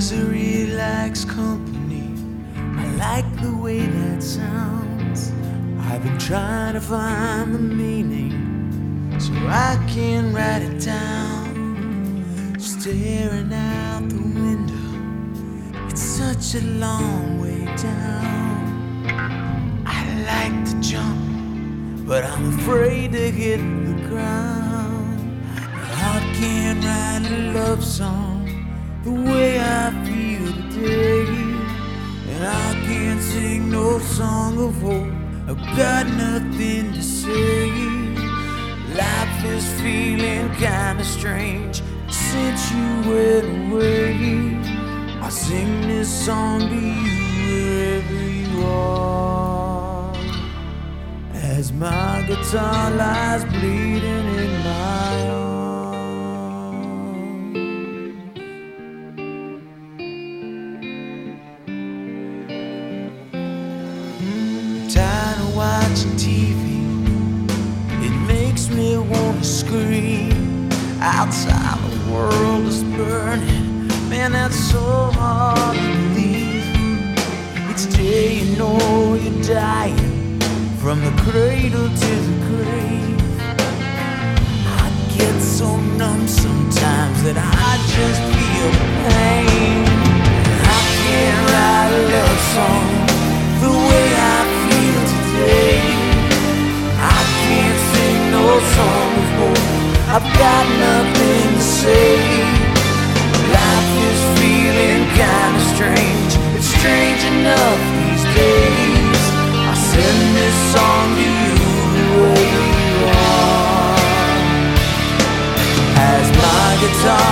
Misery likes company. I like the way that sounds. I've been trying to find the meaning so I can write it down. Staring out the window, it's such a long way down. I like to jump, but I'm afraid to hit the ground. I can't write a love song I feel today. And I can't sing no song of hope. I've got nothing to say. Life is feeling kinda strange since you went away. I sing this song to you wherever you are. As my guitar lies bleeding in my arms. Want. Outside the world is burning. Man, that's so hard to believe. Each day you know you're dying from the cradle to the grave. I get so numb sometimes that I just feel pain. My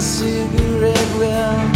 cigarette, well,